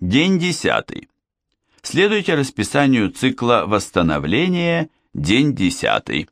День 10. Следуйте расписанию цикла восстановления, день 10.